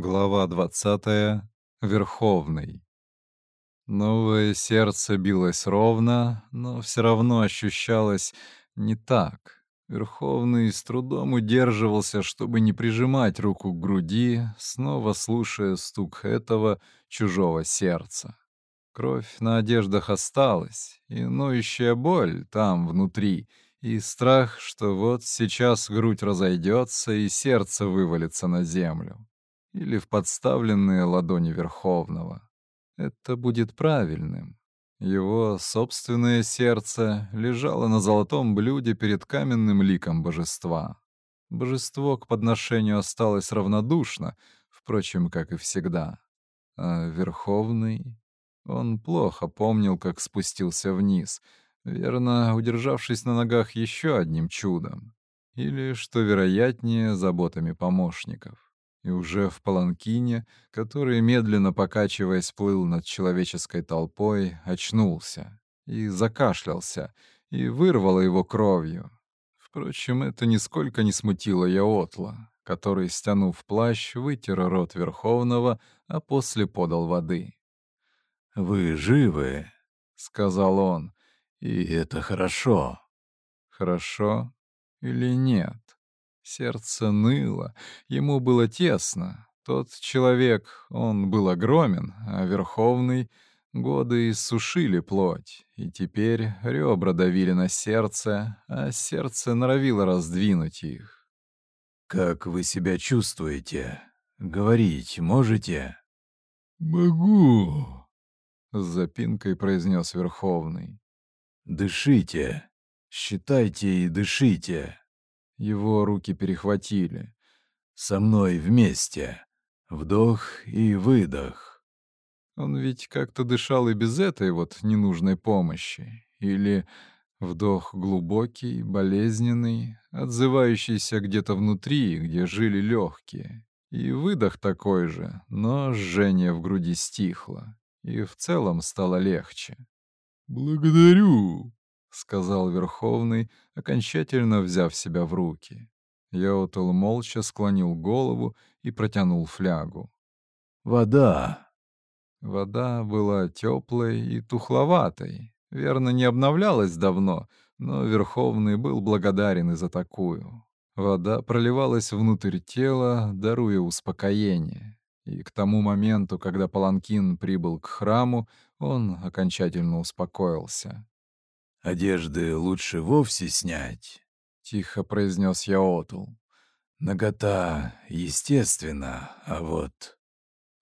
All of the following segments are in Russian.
Глава 20. Верховный. Новое сердце билось ровно, но все равно ощущалось не так. Верховный с трудом удерживался, чтобы не прижимать руку к груди, снова слушая стук этого чужого сердца. Кровь на одеждах осталась, и ноющая боль там, внутри, и страх, что вот сейчас грудь разойдется и сердце вывалится на землю или в подставленные ладони Верховного. Это будет правильным. Его собственное сердце лежало на золотом блюде перед каменным ликом божества. Божество к подношению осталось равнодушно, впрочем, как и всегда. А Верховный... Он плохо помнил, как спустился вниз, верно, удержавшись на ногах еще одним чудом. Или, что вероятнее, заботами помощников и уже в паланкине, который, медленно покачиваясь, плыл над человеческой толпой, очнулся и закашлялся, и вырвало его кровью. Впрочем, это нисколько не смутило Яотла, который, стянув плащ, вытер рот Верховного, а после подал воды. «Вы живы», — сказал он, — «и это хорошо». «Хорошо или нет?» Сердце ныло, ему было тесно. Тот человек, он был огромен, а Верховный годы иссушили плоть, и теперь ребра давили на сердце, а сердце норовило раздвинуть их. «Как вы себя чувствуете? Говорить можете?» «Могу», — с запинкой произнес Верховный. «Дышите, считайте и дышите». Его руки перехватили. «Со мной вместе. Вдох и выдох». Он ведь как-то дышал и без этой вот ненужной помощи. Или вдох глубокий, болезненный, отзывающийся где-то внутри, где жили легкие. И выдох такой же, но жжение в груди стихло. И в целом стало легче. «Благодарю», — сказал Верховный, окончательно взяв себя в руки. Йотл молча склонил голову и протянул флягу. «Вода!» Вода была теплой и тухловатой. Верно, не обновлялась давно, но Верховный был благодарен и за такую. Вода проливалась внутрь тела, даруя успокоение. И к тому моменту, когда Паланкин прибыл к храму, он окончательно успокоился. «Одежды лучше вовсе снять», — тихо произнес Яотл. «Нагота, естественно, а вот...»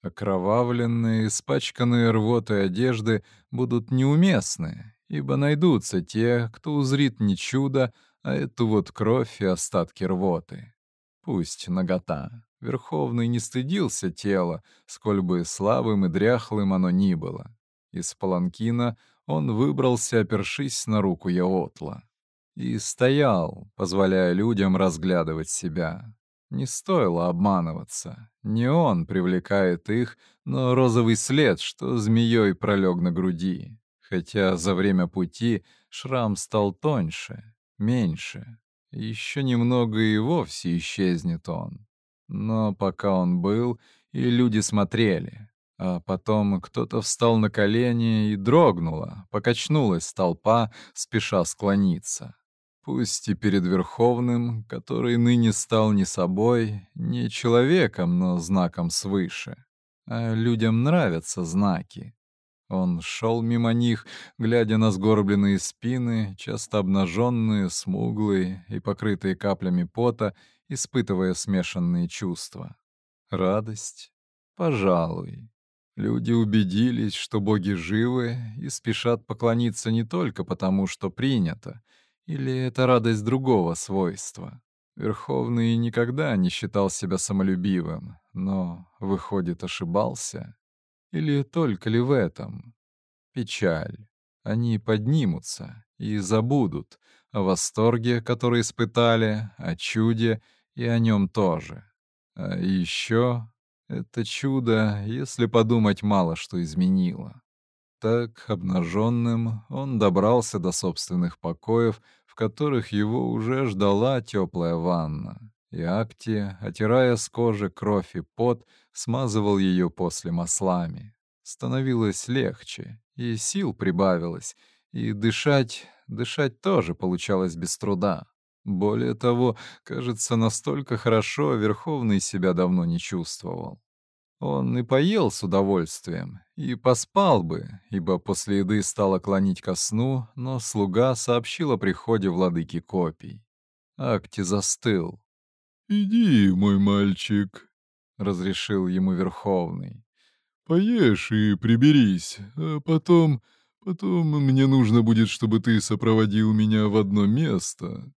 Окровавленные, испачканные рвотой одежды будут неуместны, ибо найдутся те, кто узрит не чудо, а эту вот кровь и остатки рвоты. Пусть нагота. Верховный не стыдился тела, сколь бы слабым и дряхлым оно ни было. Из паланкина он выбрался, опершись на руку Яотла. И стоял, позволяя людям разглядывать себя. Не стоило обманываться. Не он привлекает их, но розовый след, что змеей пролег на груди. Хотя за время пути шрам стал тоньше, меньше. Еще немного и вовсе исчезнет он. Но пока он был, и люди смотрели, а потом кто-то встал на колени и дрогнула, покачнулась толпа, спеша склониться. Пусть и перед Верховным, который ныне стал не собой, не человеком, но знаком свыше. А людям нравятся знаки. Он шел мимо них, глядя на сгорбленные спины, часто обнаженные, смуглые и покрытые каплями пота, испытывая смешанные чувства. Радость? Пожалуй. Люди убедились, что боги живы, и спешат поклониться не только потому, что принято, или это радость другого свойства. Верховный никогда не считал себя самолюбивым, но, выходит, ошибался. Или только ли в этом? Печаль. Они поднимутся и забудут о восторге, который испытали, о чуде и о нем тоже. А еще это чудо, если подумать, мало что изменило. Так, обнаженным, он добрался до собственных покоев, в которых его уже ждала теплая ванна. и Акти, отирая с кожи кровь и пот, смазывал ее после маслами. Становилось легче, и сил прибавилось, и дышать, дышать тоже получалось без труда. Более того, кажется, настолько хорошо Верховный себя давно не чувствовал. Он и поел с удовольствием, и поспал бы, ибо после еды стало клонить ко сну, но слуга сообщил о приходе владыки копий. Акти застыл. «Иди, мой мальчик», — разрешил ему Верховный. «Поешь и приберись, а потом... потом мне нужно будет, чтобы ты сопроводил меня в одно место».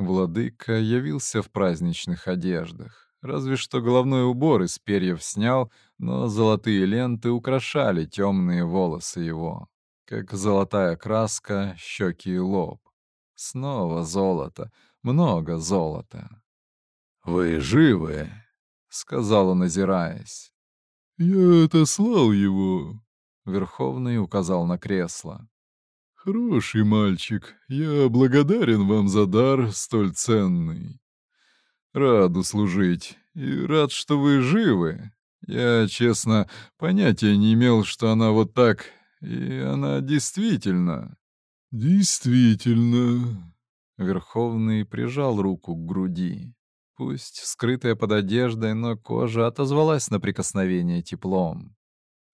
Владыка явился в праздничных одеждах. Разве что головной убор из перьев снял, но золотые ленты украшали темные волосы его, как золотая краска, щеки и лоб. Снова золото, много золота. «Вы живы?» — сказал он, озираясь. «Я отослал его», — Верховный указал на кресло. «Хороший мальчик, я благодарен вам за дар столь ценный. Рад услужить и рад, что вы живы. Я, честно, понятия не имел, что она вот так, и она действительно...» «Действительно...» Верховный прижал руку к груди. Пусть скрытая под одеждой, но кожа отозвалась на прикосновение теплом.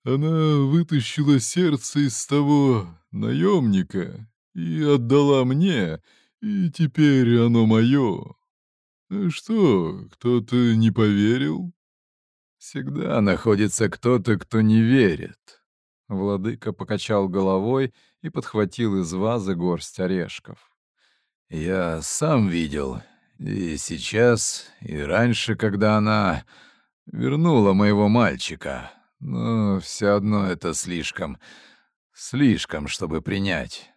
Она вытащила сердце из того наемника и отдала мне, и теперь оно мое. А что, кто-то не поверил? Всегда находится кто-то, кто не верит. Владыка покачал головой и подхватил из вазы горсть орешков. Я сам видел, и сейчас, и раньше, когда она вернула моего мальчика. Но все одно это слишком, слишком, чтобы принять.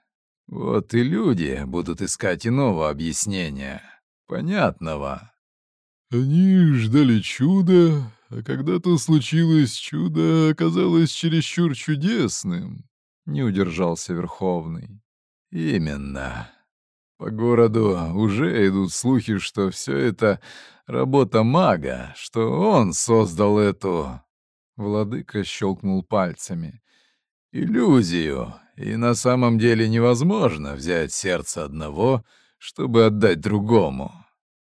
Вот и люди будут искать иного объяснения, понятного. Они ждали чуда, а когда то случилось чудо, оказалось чересчур чудесным. Не удержался Верховный. Именно. По городу уже идут слухи, что все это работа мага, что он создал эту... Владыка щелкнул пальцами. Иллюзию. И на самом деле невозможно взять сердце одного, чтобы отдать другому.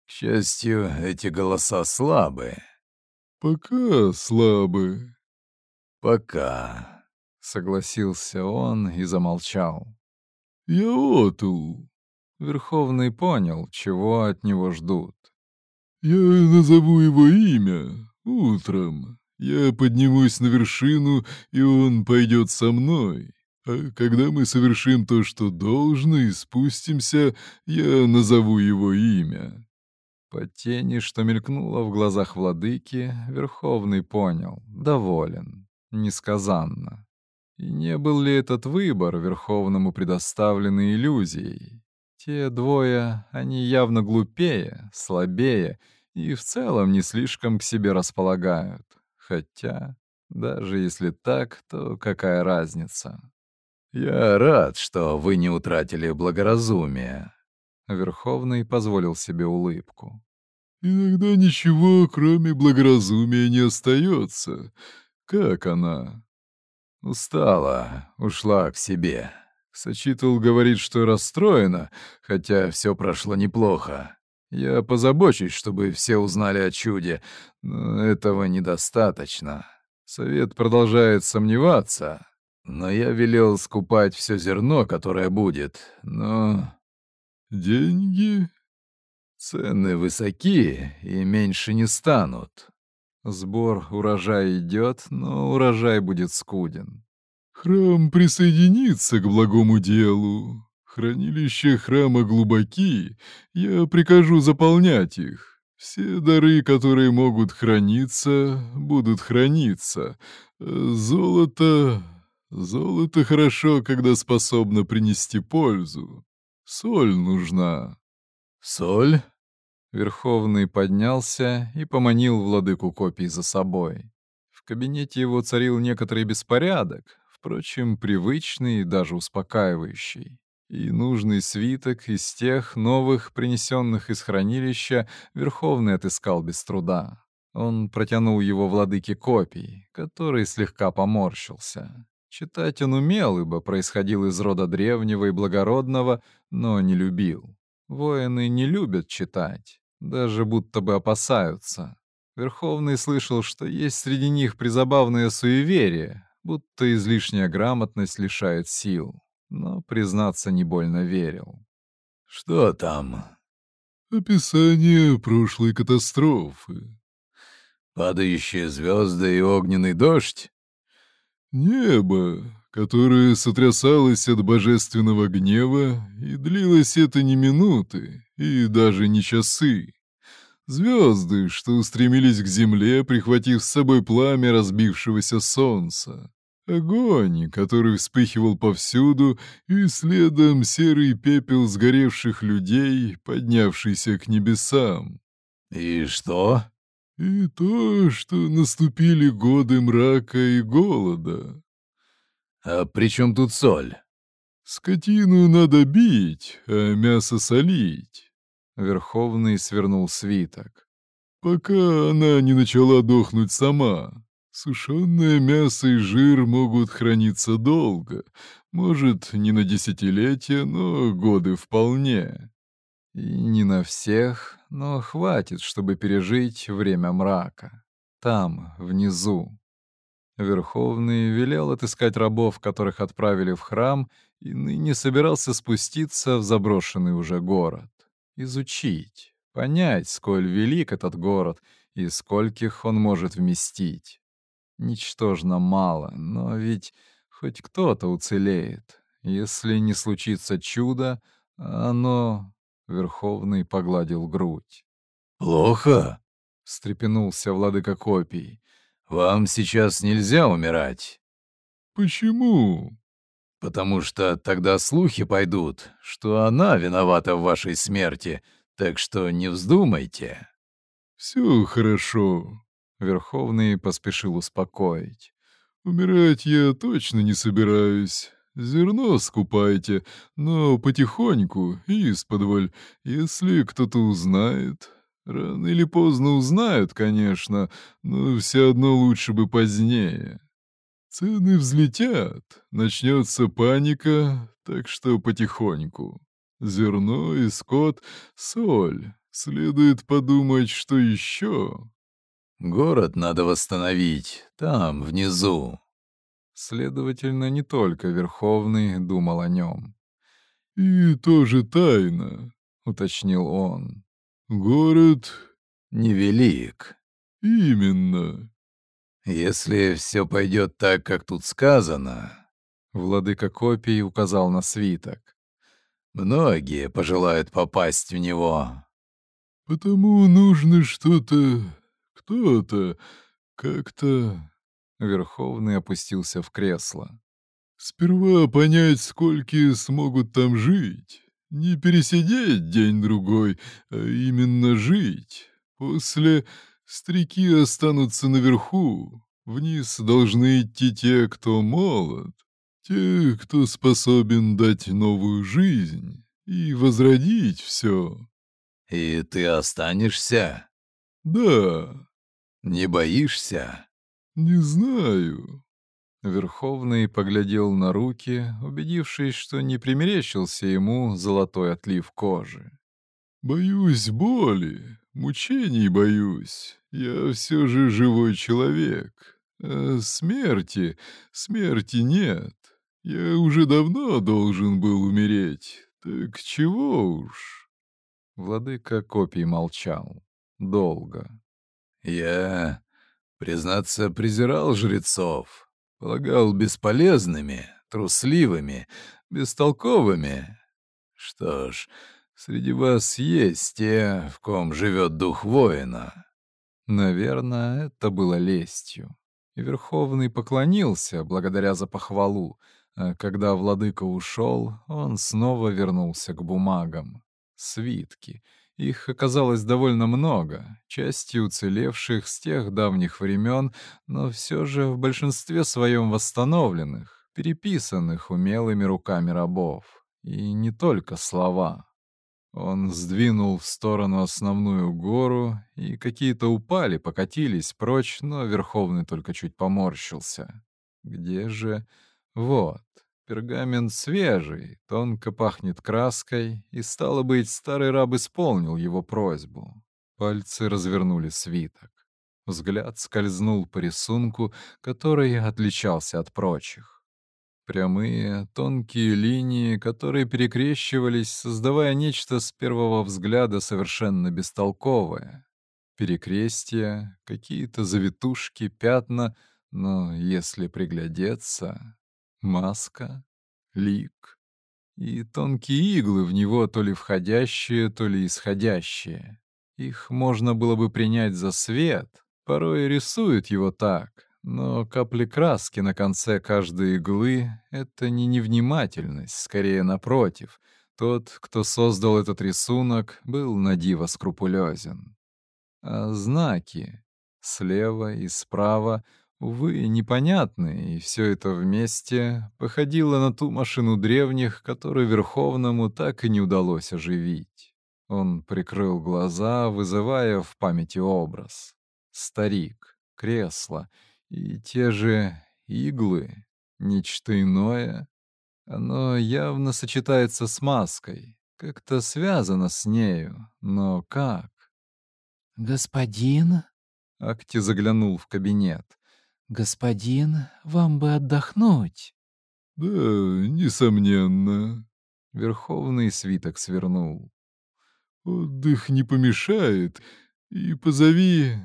К счастью, эти голоса слабые. Пока слабые. Пока, согласился он и замолчал. Я отул. Верховный понял, чего от него ждут. «Я назову его имя утром. Я поднимусь на вершину, и он пойдет со мной. А когда мы совершим то, что должно, и спустимся, я назову его имя». По тени, что мелькнуло в глазах владыки, Верховный понял, доволен, несказанно. И не был ли этот выбор Верховному предоставленный иллюзией? Те двое, они явно глупее, слабее и в целом не слишком к себе располагают. Хотя, даже если так, то какая разница? «Я рад, что вы не утратили благоразумие». Верховный позволил себе улыбку. «Иногда ничего, кроме благоразумия, не остается. Как она?» «Устала, ушла к себе». Сочитал говорит, что расстроена, хотя все прошло неплохо. Я позабочусь, чтобы все узнали о чуде, но этого недостаточно. Совет продолжает сомневаться, но я велел скупать все зерно, которое будет, но... Деньги? Цены высоки и меньше не станут. Сбор урожая идет, но урожай будет скуден. Храм присоединится к благому делу. Хранилища храма глубоки, я прикажу заполнять их. Все дары, которые могут храниться, будут храниться. Золото... Золото хорошо, когда способно принести пользу. Соль нужна. Соль? Верховный поднялся и поманил владыку копий за собой. В кабинете его царил некоторый беспорядок, впрочем, привычный и даже успокаивающий. И нужный свиток из тех новых, принесенных из хранилища, Верховный отыскал без труда. Он протянул его владыке копий, который слегка поморщился. Читать он умел, ибо происходил из рода древнего и благородного, но не любил. Воины не любят читать, даже будто бы опасаются. Верховный слышал, что есть среди них призабавное суеверие, будто излишняя грамотность лишает сил, но, признаться, не больно верил. «Что там?» «Описание прошлой катастрофы», Падающие звезды и огненный дождь? Небо, которое сотрясалось от божественного гнева, и длилось это не минуты и даже не часы. Звезды, что устремились к земле, прихватив с собой пламя разбившегося солнца. Огонь, который вспыхивал повсюду, и следом серый пепел сгоревших людей, поднявшийся к небесам. «И что?» И то, что наступили годы мрака и голода. А при чем тут соль? Скотину надо бить, а мясо солить. Верховный свернул свиток. Пока она не начала дохнуть сама. Сушеное мясо и жир могут храниться долго. Может, не на десятилетия, но годы вполне. И не на всех, но хватит, чтобы пережить время мрака. Там, внизу. Верховный велел отыскать рабов, которых отправили в храм, и ныне собирался спуститься в заброшенный уже город. Изучить, понять, сколь велик этот город и скольких он может вместить. Ничтожно мало, но ведь хоть кто-то уцелеет. Если не случится чудо, оно Верховный погладил грудь. «Плохо?» — встрепенулся владыка копий. «Вам сейчас нельзя умирать». «Почему?» «Потому что тогда слухи пойдут, что она виновата в вашей смерти, так что не вздумайте». «Все хорошо», — Верховный поспешил успокоить. «Умирать я точно не собираюсь. Зерно скупайте, но потихоньку, исподволь, если кто-то узнает. Рано или поздно узнают, конечно, но все одно лучше бы позднее. Цены взлетят, начнется паника, так что потихоньку. Зерно и скот, соль. Следует подумать, что еще. Город надо восстановить, там, внизу. Следовательно, не только Верховный думал о нем. «И тоже тайна», — уточнил он. «Город...» «Невелик». «Именно». «Если все пойдет так, как тут сказано...» Владыка копий указал на свиток. «Многие пожелают попасть в него». «Потому нужно что-то... кто-то... как-то...» Верховный опустился в кресло. «Сперва понять, скольки смогут там жить. Не пересидеть день-другой, а именно жить. После старики останутся наверху. Вниз должны идти те, кто молод, те, кто способен дать новую жизнь и возродить все. «И ты останешься?» «Да». «Не боишься?» «Не знаю». Верховный поглядел на руки, убедившись, что не примерещился ему золотой отлив кожи. «Боюсь боли, мучений боюсь. Я все же живой человек. А смерти, смерти нет. Я уже давно должен был умереть. Так чего уж?» Владыка копий молчал. Долго. «Я Признаться, презирал жрецов, полагал бесполезными, трусливыми, бестолковыми. Что ж, среди вас есть те, в ком живет дух воина. Наверное, это было лестью. И Верховный поклонился, благодаря за похвалу, а когда владыка ушел, он снова вернулся к бумагам. Свитки — их оказалось довольно много, части уцелевших с тех давних времен, но все же в большинстве своем восстановленных, переписанных умелыми руками рабов. И не только слова. Он сдвинул в сторону основную гору, и какие-то упали, покатились прочь, но Верховный только чуть поморщился. Где же... Вот, пергамент свежий, тонко пахнет краской, и, стало быть, старый раб исполнил его просьбу. Пальцы развернули свиток. Взгляд скользнул по рисунку, который отличался от прочих. Прямые, тонкие линии, которые перекрещивались, создавая нечто с первого взгляда совершенно бестолковое. Перекрестия, какие-то завитушки, пятна, но если приглядеться... Маска, лик и тонкие иглы в него то ли входящие, то ли исходящие. Их можно было бы принять за свет, порой рисуют его так, но капли краски на конце каждой иглы — это не невнимательность, скорее напротив. Тот, кто создал этот рисунок, был надиво скрупулезен. А знаки слева и справа, увы, непонятные, и все это вместе походило на ту машину древних, которую Верховному так и не удалось оживить. Он прикрыл глаза, вызывая в памяти образ. Старик, кресло — и те же иглы, нечто иное. Оно явно сочетается с маской, как-то связано с нею, но как? «Господин?» — Акти заглянул в кабинет. «Господин, вам бы отдохнуть». «Да, несомненно». Верховный свиток свернул. «Отдых не помешает, и позови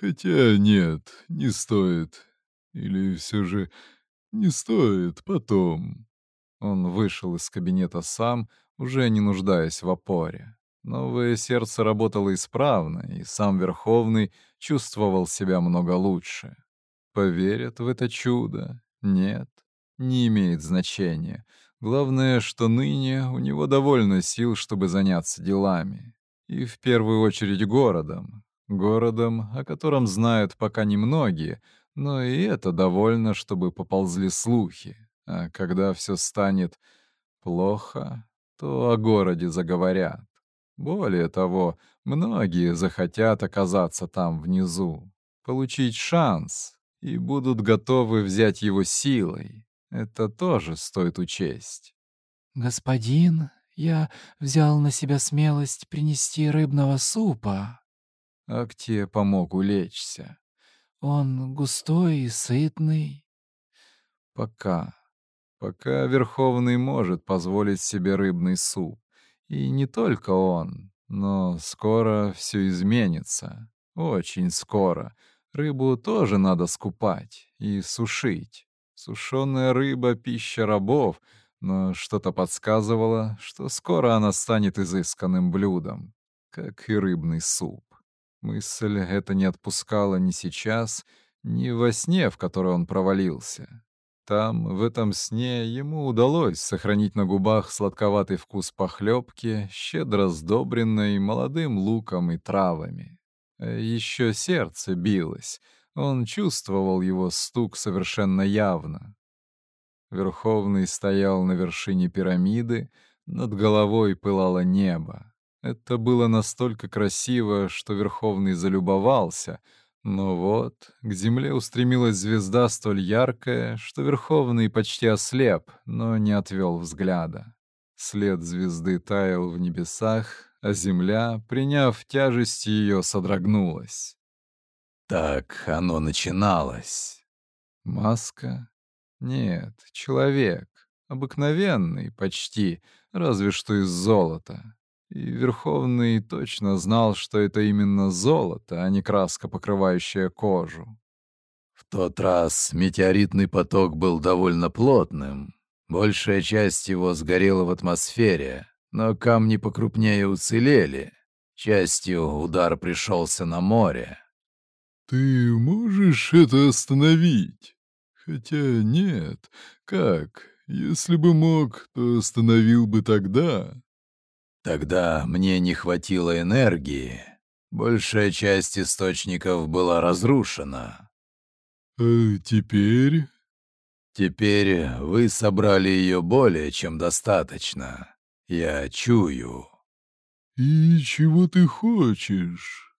Хотя нет, не стоит. Или все же не стоит потом. Он вышел из кабинета сам, уже не нуждаясь в опоре. Новое сердце работало исправно, и сам Верховный чувствовал себя много лучше. Поверят в это чудо? Нет, не имеет значения. Главное, что ныне у него довольно сил, чтобы заняться делами. И в первую очередь городом, Городом, о котором знают пока немногие, но и это довольно, чтобы поползли слухи. А когда все станет плохо, то о городе заговорят. Более того, многие захотят оказаться там внизу, получить шанс и будут готовы взять его силой. Это тоже стоит учесть. «Господин, я взял на себя смелость принести рыбного супа», Акте помог улечься. Он густой и сытный. Пока. Пока Верховный может позволить себе рыбный суп. И не только он, но скоро все изменится. Очень скоро. Рыбу тоже надо скупать и сушить. Сушеная рыба — пища рабов, но что-то подсказывало, что скоро она станет изысканным блюдом, как и рыбный суп. Мысль эта не отпускала ни сейчас, ни во сне, в который он провалился. Там, в этом сне, ему удалось сохранить на губах сладковатый вкус похлебки, щедро сдобренной молодым луком и травами. Еще сердце билось, он чувствовал его стук совершенно явно. Верховный стоял на вершине пирамиды, над головой пылало небо. Это было настолько красиво, что Верховный залюбовался, но вот к земле устремилась звезда столь яркая, что Верховный почти ослеп, но не отвел взгляда. След звезды таял в небесах, а земля, приняв тяжесть ее, содрогнулась. Так оно начиналось. Маска? Нет, человек. Обыкновенный, почти, разве что из золота. И Верховный точно знал, что это именно золото, а не краска, покрывающая кожу. В тот раз метеоритный поток был довольно плотным. Большая часть его сгорела в атмосфере, но камни покрупнее уцелели. Частью удар пришелся на море. «Ты можешь это остановить?» «Хотя нет. Как? Если бы мог, то остановил бы тогда». Тогда мне не хватило энергии. Большая часть источников была разрушена. А теперь? Теперь вы собрали ее более чем достаточно. Я чую. И чего ты хочешь?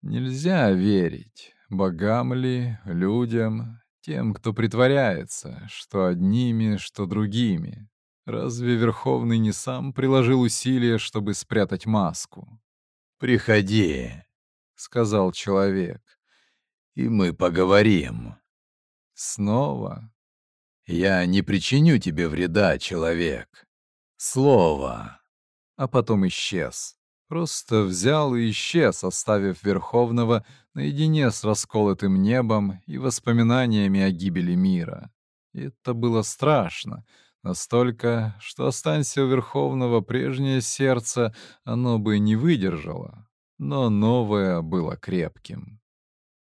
Нельзя верить, богам ли, людям, тем, кто притворяется, что одними, что другими. Разве Верховный не сам приложил усилия, чтобы спрятать маску? «Приходи», — сказал человек, — «и мы поговорим». Снова? «Я не причиню тебе вреда, человек. Слово». А потом исчез. Просто взял и исчез, оставив Верховного наедине с расколотым небом и воспоминаниями о гибели мира. И это было страшно, настолько, что останься у Верховного прежнее сердце, оно бы не выдержало. Но новое было крепким.